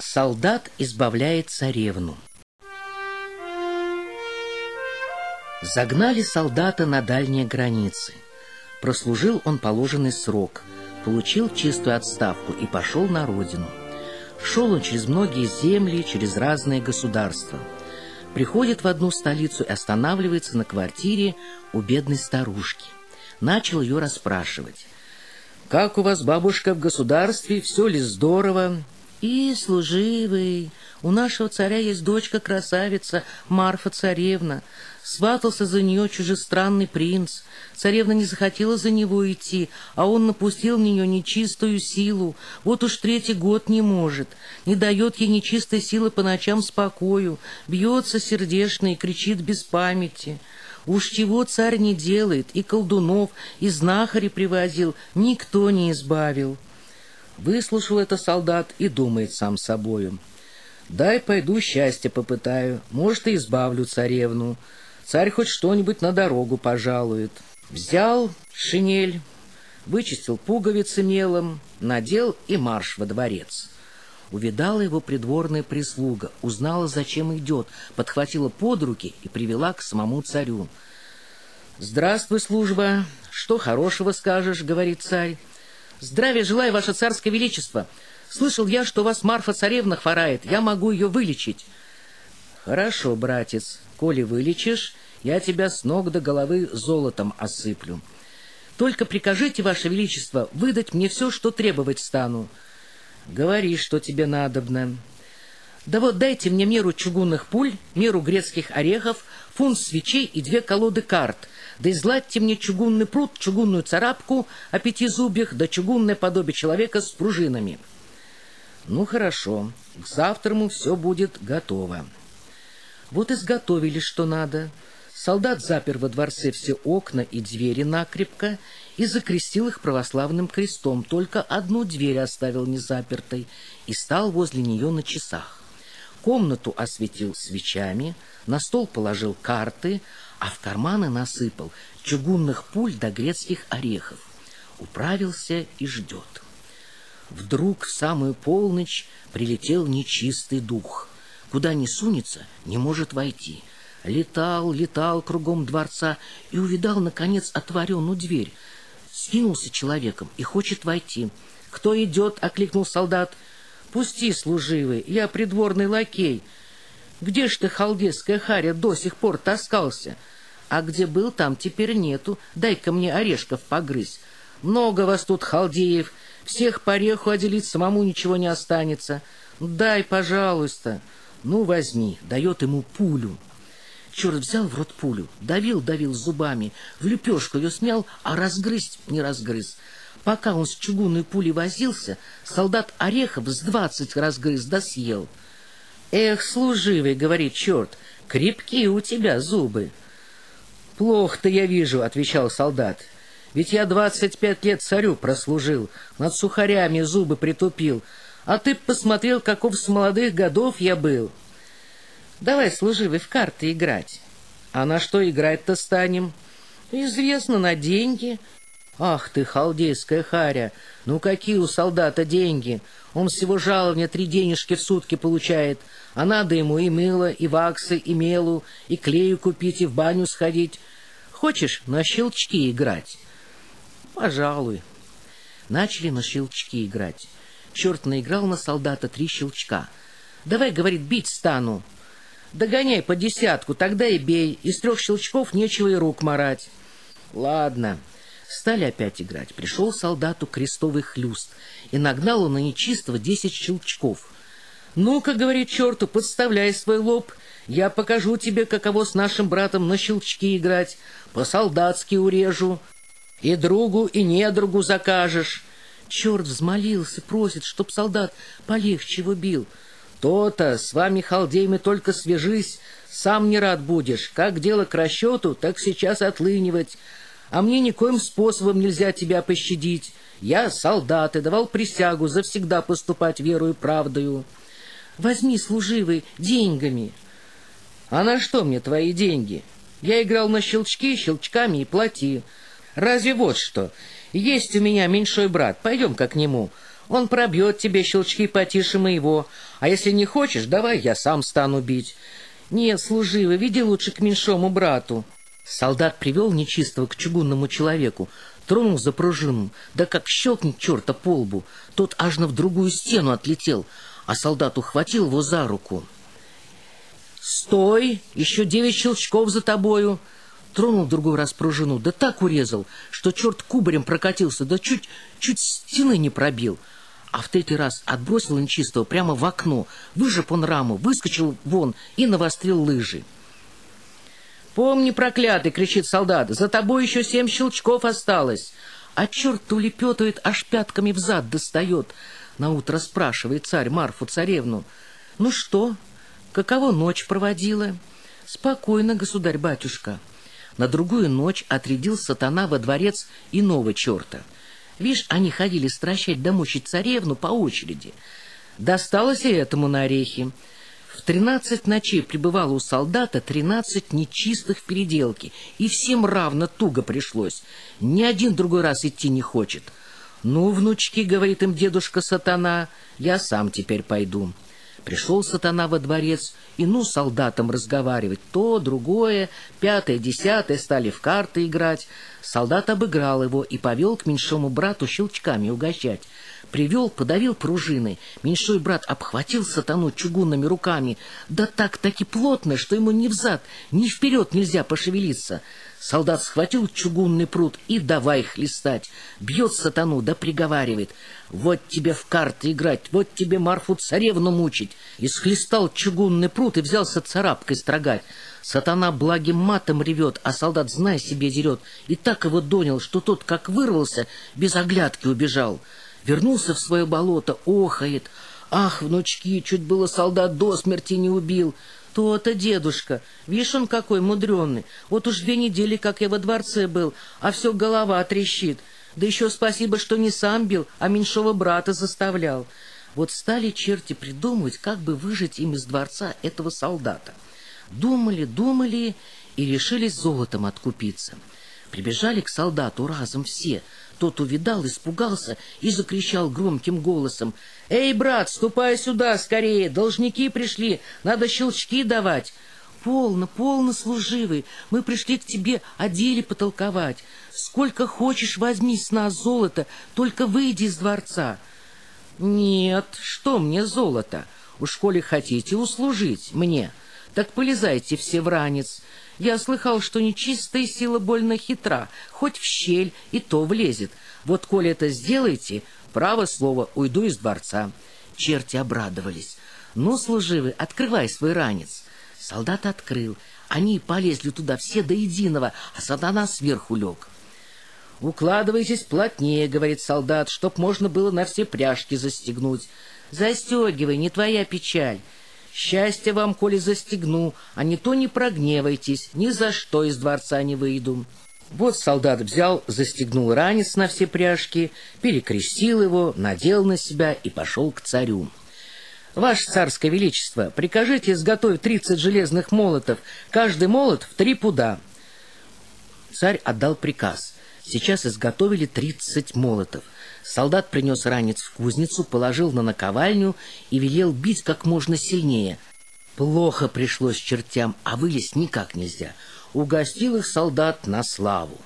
Солдат избавляет царевну. Загнали солдата на дальние границы. Прослужил он положенный срок, получил чистую отставку и пошел на родину. Шел он через многие земли, через разные государства. Приходит в одну столицу и останавливается на квартире у бедной старушки. Начал ее расспрашивать. «Как у вас, бабушка, в государстве? Все ли здорово?» И, служивый, у нашего царя есть дочка-красавица Марфа-царевна. Сватался за нее чужестранный принц. Царевна не захотела за него идти, а он напустил в нее нечистую силу. Вот уж третий год не может. Не дает ей нечистой силы по ночам спокою. Бьется сердечно и кричит без памяти. Уж чего царь не делает, и колдунов, и знахари привозил, никто не избавил. Выслушал это солдат и думает сам собою. «Дай пойду счастье попытаю, может, и избавлю царевну. Царь хоть что-нибудь на дорогу пожалует». Взял шинель, вычистил пуговицы мелом, надел и марш во дворец. Увидала его придворная прислуга, узнала, зачем идет, подхватила под руки и привела к самому царю. «Здравствуй, служба! Что хорошего скажешь?» — говорит царь. Здравия желаю, ваше царское величество. Слышал я, что у вас Марфа-царевна хворает. Я могу ее вылечить. Хорошо, братец. Коли вылечишь, я тебя с ног до головы золотом осыплю. Только прикажите, ваше величество, выдать мне все, что требовать стану. Говори, что тебе надобно. Да вот дайте мне меру чугунных пуль, меру грецких орехов, фунт свечей и две колоды карт — да изладьте мне чугунный пруд, чугунную царапку о пяти зубьях, да чугунное подобие человека с пружинами. Ну, хорошо, к завтраму все будет готово. Вот изготовили, что надо. Солдат запер во дворце все окна и двери накрепко и закрестил их православным крестом, только одну дверь оставил незапертой и стал возле нее на часах. Комнату осветил свечами, на стол положил карты, а в карманы насыпал чугунных пуль до грецких орехов. Управился и ждет. Вдруг в самую полночь прилетел нечистый дух. Куда ни сунется, не может войти. Летал, летал кругом дворца и увидал, наконец, отворенную дверь. Скинулся человеком и хочет войти. «Кто идет?» — окликнул солдат. «Пусти, служивый, я придворный лакей». Где ж ты, халдейская харя, до сих пор таскался? А где был, там теперь нету. Дай-ка мне орешков погрызть. Много вас тут, халдеев. Всех по ореху отделить самому ничего не останется. Дай, пожалуйста. Ну, возьми. Дает ему пулю. Черт взял в рот пулю, давил-давил зубами, в лепешку ее смял, а разгрызть не разгрыз. Пока он с чугунной пулей возился, солдат орехов с двадцать разгрыз да съел. «Эх, служивый, — говорит черт, — крепкие у тебя зубы!» «Плохо-то я вижу, — отвечал солдат, — ведь я двадцать пять лет царю прослужил, над сухарями зубы притупил, а ты посмотрел, каков с молодых годов я был. Давай, служивый, в карты играть. А на что играть-то станем? Известно, на деньги. Ах ты, халдейская харя, ну какие у солдата деньги? Он всего жалования три денежки в сутки получает, а надо ему и мыло, и ваксы, и мелу, и клею купить, и в баню сходить. Хочешь на щелчки играть? Пожалуй. Начали на щелчки играть. Черт наиграл на солдата три щелчка. Давай, говорит, бить стану. Догоняй по десятку, тогда и бей. Из трех щелчков нечего и рук марать. Ладно. Стали опять играть. Пришел солдату крестовый хлюст, и нагнал он на нечистого десять щелчков. «Ну-ка, — говорит черту, — подставляй свой лоб, я покажу тебе, каково с нашим братом на щелчки играть, по-солдатски урежу, и другу, и недругу закажешь». Черт взмолился, просит, чтоб солдат полегче его бил. То-то, с вами, халдеями, только свяжись, сам не рад будешь. Как дело к расчету, так сейчас отлынивать а мне никоим способом нельзя тебя пощадить. Я солдат и давал присягу завсегда поступать верою и правдою. Возьми, служивый, деньгами. А на что мне твои деньги? Я играл на щелчки, щелчками и плати. Разве вот что? Есть у меня меньшой брат, пойдем-ка к нему. Он пробьет тебе щелчки потише моего. А если не хочешь, давай я сам стану бить. Нет, служивый, веди лучше к меньшому брату. Солдат привел нечистого к чугунному человеку, тронул за пружину, да как щелкнет черта по лбу, тот аж на в другую стену отлетел, а солдат ухватил его за руку. «Стой! Еще девять щелчков за тобою!» Тронул другой раз пружину, да так урезал, что черт кубарем прокатился, да чуть, чуть стены не пробил. А в третий раз отбросил нечистого прямо в окно, выжег он раму, выскочил вон и навострил лыжи. «Помни, проклятый!» — кричит солдат. «За тобой еще семь щелчков осталось!» А черт улепетывает, аж пятками взад достает. Наутро спрашивает царь Марфу царевну. «Ну что, каково ночь проводила?» «Спокойно, государь-батюшка». На другую ночь отрядил сатана во дворец иного черта. Вишь, они ходили стращать да мучить царевну по очереди. Досталось и этому на орехи. В тринадцать ночей пребывало у солдата тринадцать нечистых в переделке, и всем равно туго пришлось. Ни один другой раз идти не хочет. «Ну, внучки, — говорит им дедушка сатана, — я сам теперь пойду». Пришел сатана во дворец, и ну солдатам разговаривать. То, другое, пятое, десятое стали в карты играть. Солдат обыграл его и повел к меньшому брату щелчками угощать. Привел, подавил пружины. Меньшой брат обхватил сатану чугунными руками. Да так-таки плотно, что ему ни взад, ни вперед нельзя пошевелиться. Солдат схватил чугунный пруд и давай хлестать. Бьет сатану, да приговаривает. Вот тебе в карты играть, вот тебе Марфу царевну мучить. И схлестал чугунный пруд и взялся царапкой строгать. Сатана благим матом ревет, а солдат, знай себе, дерет. И так его донял, что тот, как вырвался, без оглядки убежал. Вернулся в свое болото, охает. Ах, внучки, чуть было солдат до смерти не убил. То-то, дедушка, видишь, он какой мудренный. Вот уж две недели, как я во дворце был, а все голова трещит. Да еще спасибо, что не сам бил, а меньшого брата заставлял. Вот стали черти придумывать, как бы выжить им из дворца этого солдата. Думали, думали и решились золотом откупиться. Прибежали к солдату разом все. Тот увидал, испугался и закричал громким голосом. «Эй, брат, ступай сюда скорее! Должники пришли, надо щелчки давать!» «Полно, полно, служивый, мы пришли к тебе о деле потолковать. Сколько хочешь возьми с нас золото, только выйди из дворца». «Нет, что мне золото? Уж коли хотите услужить мне, так полезайте все в ранец. Я слыхал, что нечистая сила больно хитра, хоть в щель и то влезет. Вот коли это сделаете, право слово, уйду из дворца». Черти обрадовались. «Ну, служивый, открывай свой ранец». Солдат открыл. Они полезли туда все до единого, а сатана сверху лег. «Укладывайтесь плотнее», — говорит солдат, — «чтоб можно было на все пряжки застегнуть». «Застегивай, не твоя печаль». «Счастье вам, коли застегну, а не то не прогневайтесь, ни за что из дворца не выйду». Вот солдат взял, застегнул ранец на все пряжки, перекрестил его, надел на себя и пошел к царю. «Ваше царское величество, прикажите изготовить тридцать железных молотов, каждый молот в три пуда». Царь отдал приказ. Сейчас изготовили тридцать молотов. Солдат принес ранец в кузницу, положил на наковальню и велел бить как можно сильнее. Плохо пришлось чертям, а вылезть никак нельзя. Угостил их солдат на славу.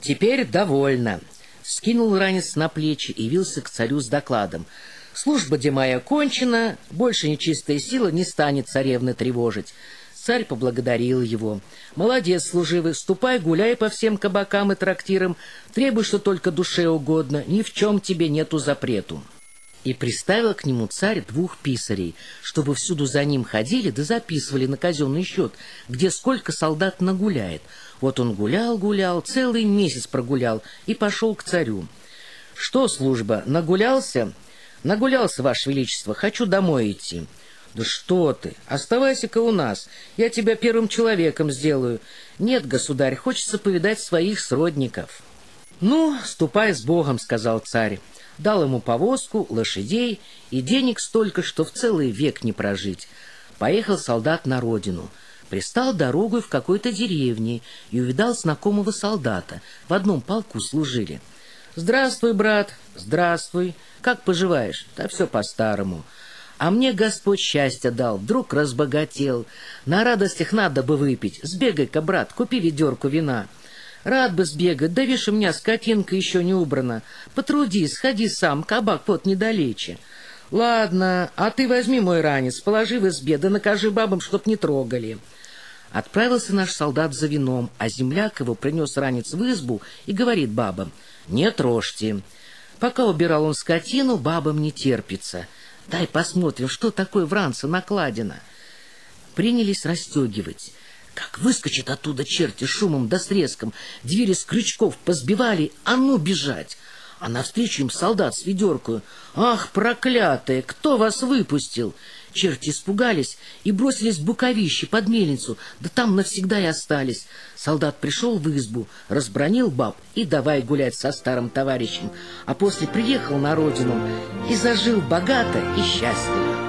Теперь довольно. Скинул ранец на плечи и вился к царю с докладом. Служба Демая кончена, больше нечистая сила не станет царевны тревожить. Царь поблагодарил его. «Молодец, служивый, ступай, гуляй по всем кабакам и трактирам, требуй, что только душе угодно, ни в чем тебе нету запрету». И приставил к нему царь двух писарей, чтобы всюду за ним ходили да записывали на казенный счет, где сколько солдат нагуляет. Вот он гулял-гулял, целый месяц прогулял и пошел к царю. «Что, служба, нагулялся?» «Нагулялся, Ваше Величество, хочу домой идти». «Да что ты! Оставайся-ка у нас. Я тебя первым человеком сделаю. Нет, государь, хочется повидать своих сродников». «Ну, ступай с Богом», — сказал царь. Дал ему повозку, лошадей и денег столько, что в целый век не прожить. Поехал солдат на родину. Пристал дорогой в какой-то деревне и увидал знакомого солдата. В одном полку служили. Здравствуй, брат, здравствуй. Как поживаешь? Да все по-старому. А мне Господь счастье дал, вдруг разбогател. На радостях надо бы выпить. Сбегай-ка, брат, купи ведерку вина. Рад бы сбегать, да видишь, у меня скотинка еще не убрана. Потрудись, сходи сам, кабак вот недалече. Ладно, а ты возьми мой ранец, положи в избе, да накажи бабам, чтоб не трогали. Отправился наш солдат за вином, а земляк его принес ранец в избу и говорит бабам, «Не трожьте». Пока убирал он скотину, бабам не терпится. «Дай посмотрим, что такое в ранце накладено». Принялись расстегивать. Как выскочит оттуда черти шумом да с треском, двери с крючков позбивали, а ну бежать! А навстречу им солдат с ведеркою. «Ах, проклятые, кто вас выпустил?» Черти испугались и бросились в буковище под мельницу, да там навсегда и остались. Солдат пришел в избу, разбронил баб и давай гулять со старым товарищем, а после приехал на родину и зажил богато и счастливо.